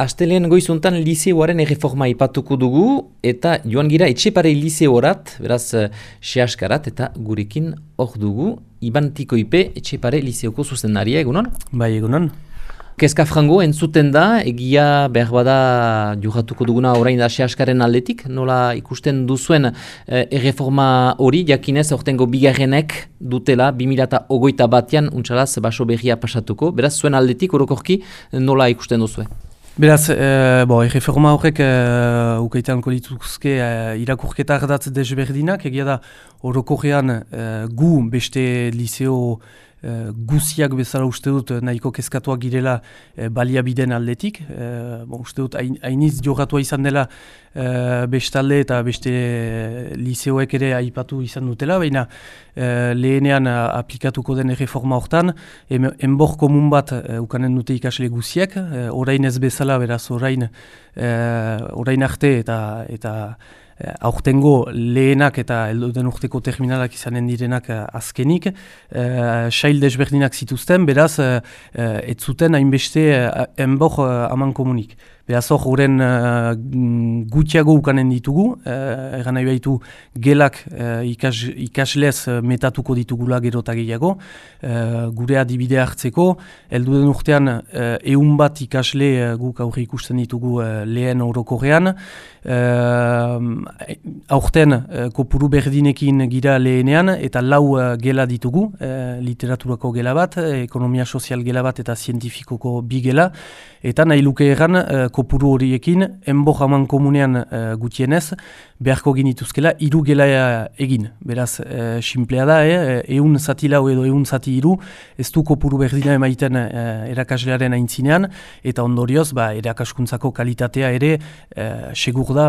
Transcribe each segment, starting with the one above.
Astelen goizuntan liseoaren erreforma ipatuko dugu eta joan gira etxepare liseorat, beraz sehaskarat eta gurekin hor dugu. Iban Tiko Ipe etxepare liseoko zuzendaria, egunon? Bai, egunon. Kezka frango entzuten da, egia behar bada juratuko duguna orain da sehaskaren aldetik, nola ikusten duzuen eh, erreforma hori, jakinez ortengo bigarrenek dutela, 2008 batean untsalaz baso berria pasatuko, beraz zuen aldetik orokorki nola ikusten duzuen? Beraz, e, bo, erreforma horrek e, ukaitan kolituzke e, irakurketa ardatz desberdinak, egia da orokorrean e, gu beste liceo e, guziak bezala uste dut nahiko kezkatuak girela e, baliabideen aldetik. E, bon, uste dut hainiz jogatua izan dela e, bestalde eta beste liceoek ere aipatu izan dutela, baina e, lehenean aplikatuko den erreforma hortan, enbor komun bat e, ukanen dute ikasle guziak, e, orain ez bezala, beraz orain, e, orain arte eta eta Eh, aurtengo lehenak eta den urteko terminalak izanen direnak eh, azkenik, e, sail desberdinak zituzten, beraz, e, ez zuten hainbeste enbor aman komunik. Beraz hor, horren uh, gutxiago ukanen ditugu, uh, egan nahi behitu gelak uh, ikas, ikaslez metatuko ditugula gero eta gehiago, uh, gure adibide hartzeko, heldu den urtean uh, eun bat ikasle uh, guk aurre ikusten ditugu uh, lehen orokorrean, uh, aurten uh, kopuru berdinekin gira lehenean eta lau uh, gela ditugu, uh, literaturako gela bat, ekonomia sozial gela bat eta zientifikoko bi gela, eta nahi luke egan uh, kopuru horiekin, enbo jaman komunean uh, gutienez, beharko ginituzkela, iru gela egin. Beraz, uh, simplea da, eh? eun zati lau edo eun zati iru, ez du kopuru berdina emaiten uh, erakaslearen aintzinean, eta ondorioz, ba, erakaskuntzako kalitatea ere, uh, segur da,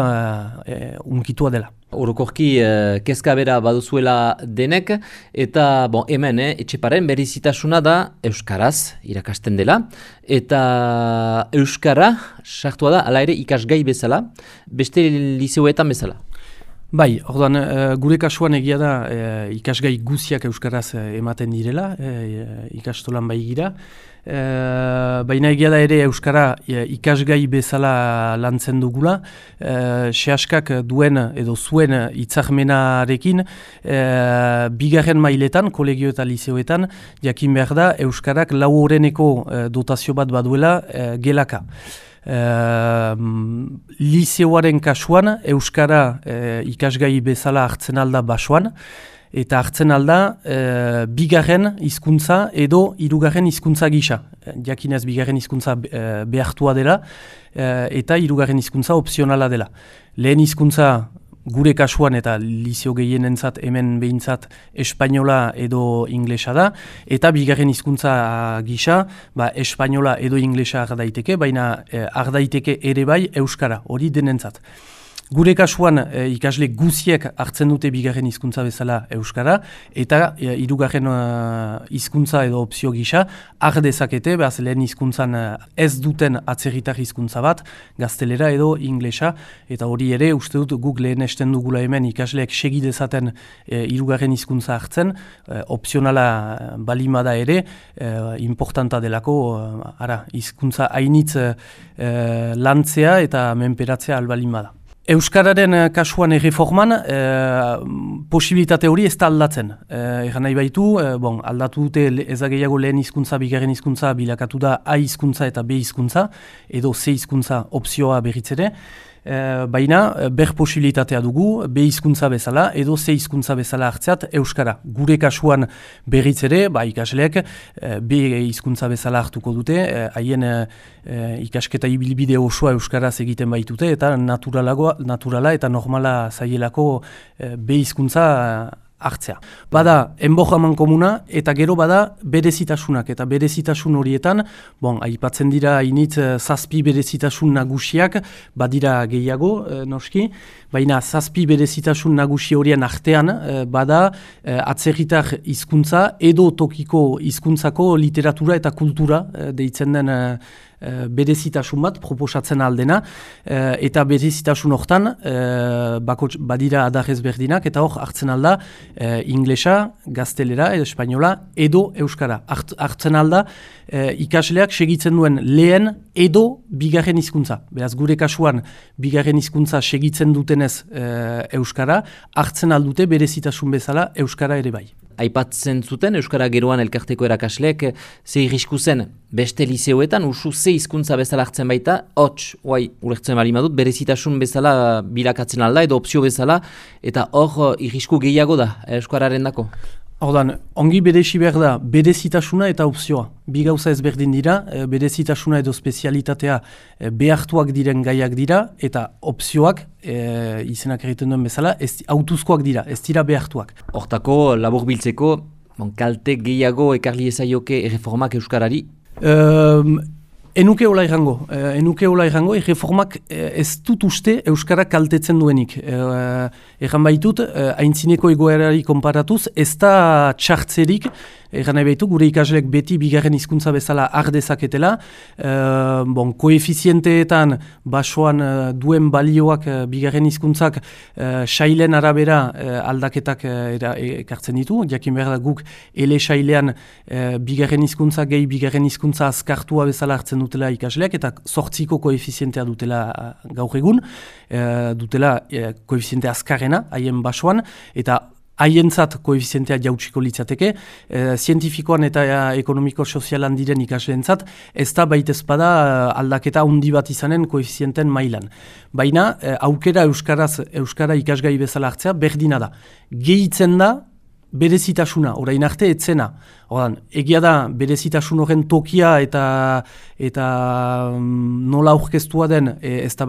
uh, unkitua dela. Orokorki uh, kezka bera baduzuela denek, eta bon, hemen, eh, etxeparen berrizitasuna da Euskaraz irakasten dela, eta Euskara sartua da, ala ere ikasgai bezala, beste liceoetan bezala. Bai, orduan, uh, gure kasuan egia da uh, ikasgai guziak Euskaraz ematen direla, uh, ikastolan bai gira, baina egia da ere Euskara ikasgai bezala lantzen dugula. E, sehaskak duen edo zuen itzahmenarekin e, bigarren mailetan, kolegio eta liceoetan, jakin behar da Euskarak lau horreneko dotazio bat baduela gelaka. Uh, liceoaren kasuan Euskara uh, ikasgai bezala hartzen alda basoan, eta hartzen alda e, bigarren hizkuntza edo hirugarren hizkuntza gisa. Jakinez bigarren hizkuntza e, behartua dela e, eta hirugarren hizkuntza opzionala dela. Lehen hizkuntza gure kasuan eta lizio gehienentzat hemen behintzat espainola edo inglesa da, eta bigarren hizkuntza gisa, ba, espainola edo inglesa ardaiteke, baina e, ardaiteke ere bai euskara, hori denentzat. Gure kasuan e, ikasle guziek hartzen dute bigarren hizkuntza bezala euskara eta e, hirugarren e, hizkuntza edo opzio gisa har dezakete behaz lehen hizkuntzan ez duten atzerritar hizkuntza bat gaztelera edo inglesa eta hori ere uste dut guk lehen esten dugula hemen ikasleek segi dezaten e, hirugarren hizkuntza hartzen e, opzionala balimada ere e, importanta delako ara hizkuntza hainitz e, lantzea eta menperatzea albalimada. Euskararen uh, kasuan erreforman, uh, posibilitate hori ez da aldatzen. Uh, Egan nahi baitu, uh, bon, aldatu dute ezageiago lehen hizkuntza, bigarren hizkuntza bilakatu da A hizkuntza eta B hizkuntza, edo C hizkuntza opzioa berritzere. E, baina eh, ber posibilitatea dugu B hizkuntza bezala edo C hizkuntza bezala hartzeat euskara. Gure kasuan berriz ere, ba ikasleek e, B hizkuntza bezala hartuko dute, haien e, ikasketa ibilbide osoa euskaraz egiten baitute eta naturalagoa, naturala eta normala zaielako e, B hizkuntza hartzea. Bada, enbojaman komuna, eta gero bada berezitasunak, eta berezitasun horietan, bon, aipatzen dira initz eh, zazpi berezitasun nagusiak, badira gehiago, e, noski, baina zazpi berezitasun nagusi horien artean, e, bada e, atzerritar hizkuntza edo tokiko hizkuntzako literatura eta kultura, deitzen den e, berezitasun bat proposatzen aldena, e, eta berezitasun hortan e, badira adarrez berdinak, eta hor hartzen alda inglesa, gaztelera, edo espainola, edo euskara. hartzen alda ikasleak segitzen duen lehen edo bigarren hizkuntza. Beraz, gure kasuan bigarren hizkuntza segitzen dutenez euskara, hartzen aldute berezitasun bezala euskara ere bai aipatzen zuten Euskara Geroan elkarteko erakasleek ze irrisku zen beste liseoetan usu ze hizkuntza bezala hartzen baita, hots, guai, ulertzen bali madut, berezitasun bezala bilakatzen alda edo opzio bezala, eta hor irrisku gehiago da Euskararen dako. Ordan, ongi berezi behar da, berezitasuna eta opzioa. Bi gauza ezberdin dira, e, berezitasuna edo spezialitatea e, behartuak diren gaiak dira, eta opzioak, e, izenak egiten duen bezala, ez, autuzkoak dira, ez dira behartuak. Hortako, labur biltzeko, kalte gehiago ekarli ezaioke erreformak Euskarari? Enuke hola irango, eh, enuke hola irango, erreformak eh, ez dut uste Euskara kaltetzen duenik. Eh, Egan baitut, eh, haintzineko egoerari konparatuz, ez da txartzerik, Egan nahi behitu, gure ikaslek beti bigarren hizkuntza bezala ardezaketela. E, bon, koefizienteetan basoan duen balioak e, bigarren hizkuntzak e, sailen arabera aldaketak ekartzen ditu. Jakin behar da guk ele sailean e, bigarren hizkuntza gehi bigarren hizkuntza azkartua bezala hartzen dutela ikasleak eta sortziko koefizientea dutela gaur egun. dutela e, koefiziente azkarrena haien basoan eta haientzat koefizientea jautsiko litzateke, e, zientifikoan eta e, ekonomiko-sozialan diren ikasleentzat, ez da baita ezpada eh, aldaketa handi bat izanen koefizienten mailan. Baina, aukera Euskaraz, Euskara ikasgai bezala hartzea, berdina da. Gehitzen da, berezitasuna, orain arte etzena. Oran, egia da, berezitasun horren tokia eta eta mm, nola aurkeztua den ez da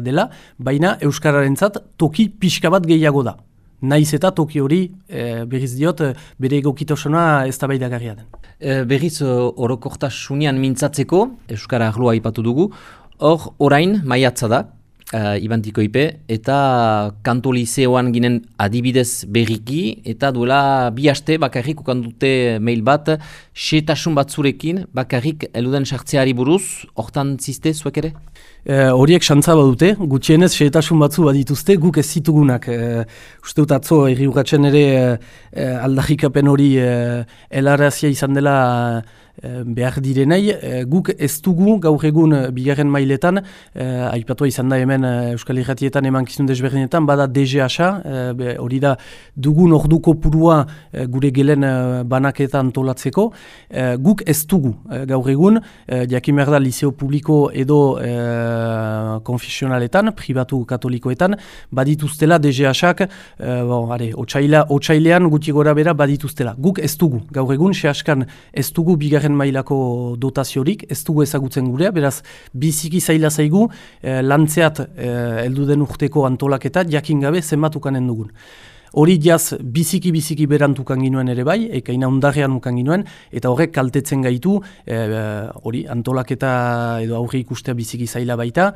dela, baina Euskararentzat toki pixka bat gehiago da naiz eta toki hori e, berriz diot e, bere egokitosuna ez da bai den. E, berriz orokortasunian mintzatzeko, Euskara Arloa ipatu dugu, hor orain maiatza da, e, ibantiko ipe, eta kanto liseoan ginen adibidez berriki, eta duela bi haste bakarrik ukandute mail bat, setasun batzurekin bakarrik eluden sartzeari buruz, hortan ziste zuek ere? Eh, horiek xantza badute, gutxienez xeetasun batzu badituzte, guk ez zitugunak. E, uste dut atzo, ere e, aldarrikapen hori e, elarazia izan dela Eh, behar direnei, eh, guk ez dugu gaur egun eh, bigarren mailetan, eh, aipatua izan da hemen Euskal Herratietan eman kizun desberdinetan, bada DGA, hori da dugun orduko purua gure gelen banaketan tolatzeko, guk ez dugu gaur egun, eh, jakin behar da liceo publiko edo eh, konfesionaletan, pribatu katolikoetan, badituztela DGA-ak, eh, bon, otxailean guti gora bera badituztela. Guk ez dugu, gaur egun, sehaskan ez dugu bigarren mailako dotaziorik, ez dugu ezagutzen gurea, beraz, biziki zaila zaigu, eh, lantzeat eh, eldu den urteko antolaketa, jakin gabe zenbatukanen dugun. Hori jaz biziki-biziki berantukan ginuen ere bai, ekaina undarrean ukan ginuen, eta horrek kaltetzen gaitu, eh, hori antolaketa edo aurre ikustea biziki zaila baita,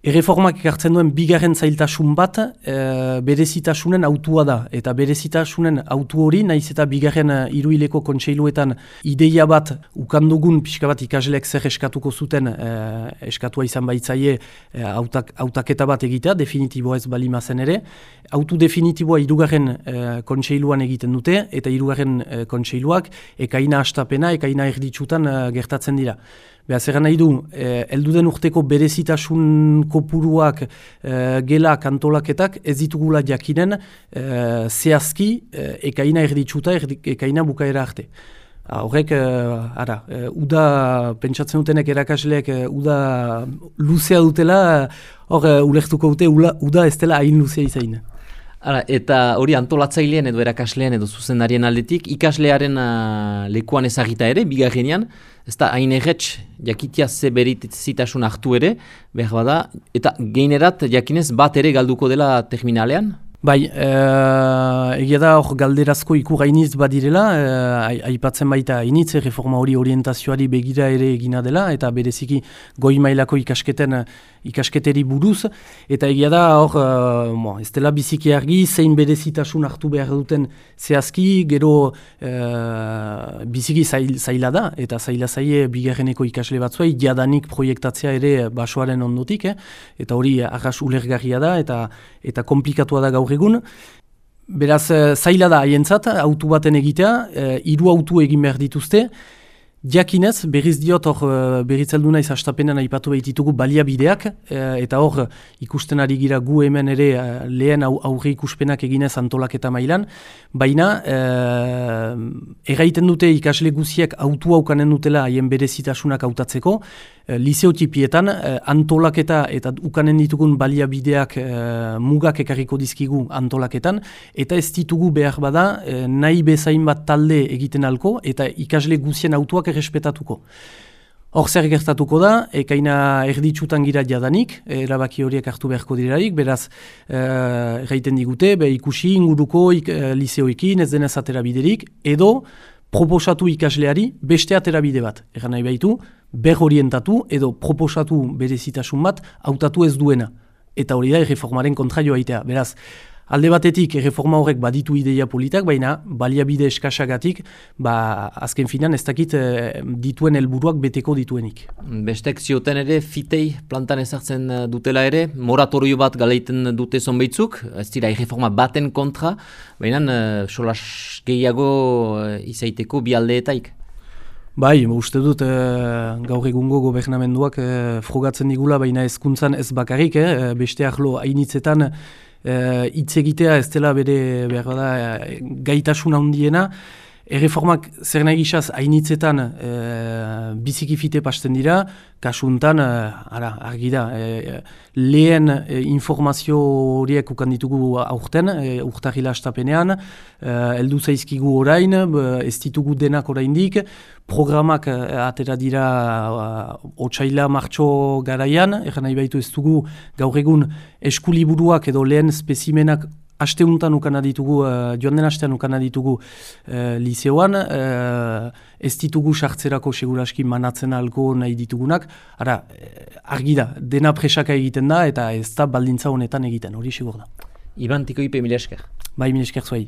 Erreformak ekartzen duen bigarren zailtasun bat e, berezitasunen autua da. Eta berezitasunen autu hori, naiz eta bigarren uh, iruileko kontseiluetan ideia bat ukandugun pixka bat ikasleek zer eskatuko zuten uh, eskatua izan baitzaie uh, autak, autaketa bat egitea, definitiboa ez balima zen ere. Autu definitiboa irugarren uh, kontseiluan egiten dute, eta irugarren uh, kontseiluak ekaina astapena, ekaina erditsutan uh, gertatzen dira. Beha, zer nahi du, eh, elduden urteko berezitasun kopuruak eh, gela kantolaketak ez ditugula jakinen eh, zehazki eh, ekaina erditsuta, ekaina bukaera arte. Horrek, eh, ara, eh, uda, pentsatzen dutenek erakasleek, eh, uda luzea dutela, hor, eh, ulertuko dute, uda ez dela hain luzea izain. Ara, eta hori antolatzailean edo erakaslean edo zuzendarien aldetik, ikaslearen uh, lekuan ezagita ere, bigarrenean, ez da hain erretx jakitia ze zitasun hartu ere, behar bada, eta geinerat jakinez bat ere galduko dela terminalean? Bai, e, egia da hor galderazko iku gainiz badirela, e, aipatzen baita hainitz, reforma hori orientazioari begira ere egina dela, eta bereziki goi mailako ikasketen ikasketeri buruz, eta egia da hor, e, ez dela biziki argi, zein berezitasun hartu behar duten zehazki, gero e, biziki zail, zaila da, eta zaila zaie bigarreneko ikasle batzuei, jadanik proiektatzea ere basoaren ondotik, eh? eta hori arras ulergarria da, eta eta komplikatua da gaur egun. Beraz, eh, zaila da haientzat, autu baten egitea, eh, hiru autu egin behar dituzte, Jakinez, berriz diot hor eh, naiz astapenean aipatu behititugu baliabideak, eta hor ikusten ari gira gu hemen ere lehen aurre ikuspenak eginez antolaketa mailan, baina e, erraiten dute ikasle guziek autu haukanen dutela haien berezitasunak hautatzeko, liseotipietan eh, antolaketa eta ukanen ditugun baliabideak eh, mugak ekarriko dizkigu antolaketan eta ez ditugu behar bada nahi bezain bat talde egiten alko eta ikasle guzien autuak errespetatuko. Hor zer gertatuko da, ekaina erditsutan gira jadanik, erabaki horiek hartu beharko dirarik, beraz, e, digute, be ikusi inguruko ik, e, liseoekin, ez denez aterabiderik, edo proposatu ikasleari beste aterabide bat. Egan nahi behitu, berorientatu edo proposatu berezitasun bat hautatu ez duena. Eta hori da erreformaren kontra joa itea. Beraz, alde batetik erreforma horrek baditu ideia politak, baina baliabide eskasagatik, ba, azken finan ez dakit eh, dituen helburuak beteko dituenik. Bestek zioten ere, fitei plantan ezartzen eh, dutela ere, moratorio bat galeiten dute zonbeitzuk, ez dira erreforma baten kontra, baina uh, solas gehiago uh, izaiteko bi aldeetaik. Bai, uste dut e, gaur egungo gobernamenduak e, frogatzen digula, baina ezkuntzan ez bakarrik, e, beste ahlo hainitzetan hitz egitea ez dela bere behar da, gaitasun handiena, Erreformak zer nahi gizaz hainitzetan e, biziki fite pasten dira, kasuntan, e, ara, argi da, e, lehen e, informazio horiek ukan ditugu aurten, e, urtarila astapenean, e, zaizkigu orain, ez ditugu denak oraindik, programak atera dira e, otxaila martxo garaian, eran nahi baitu ez dugu gaur egun eskuliburuak edo lehen spezimenak Asteuntan ukan aditugu, uh, joan den astean ukan aditugu uh, liseoan, uh, ez ditugu sartzerako seguraski manatzen alko nahi ditugunak. Ara, argi da, dena presaka egiten da eta ez da baldintza honetan egiten, hori segur da. Iban tiko ipe mila esker. Bai, mila esker zuai.